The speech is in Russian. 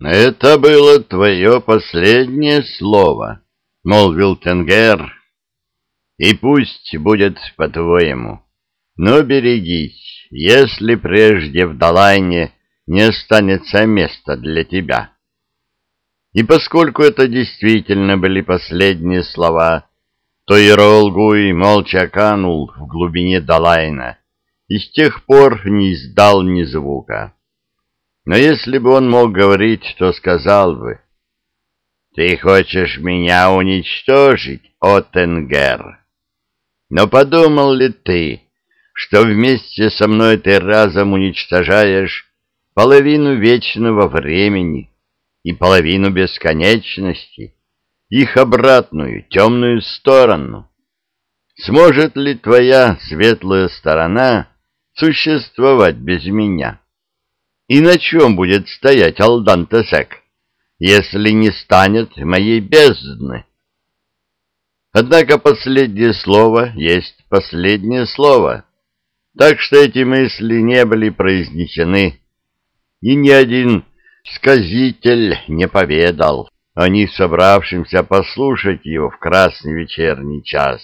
«Это было твое последнее слово», — молвил Тенгер. «И пусть будет по-твоему, но берегись, если прежде в Далайне не останется места для тебя». И поскольку это действительно были последние слова, то Иролгуй молча канул в глубине Далайна и с тех пор не издал ни звука. Но если бы он мог говорить, то сказал бы, «Ты хочешь меня уничтожить, о Тенгер? Но подумал ли ты, что вместе со мной ты разом уничтожаешь половину вечного времени и половину бесконечности, их обратную, темную сторону? Сможет ли твоя светлая сторона существовать без меня?» И на чем будет стоять Алдан Тесек, если не станет моей бездны? Однако последнее слово есть последнее слово, так что эти мысли не были произнесены, и ни один сказитель не поведал о них собравшимся послушать его в красный вечерний час.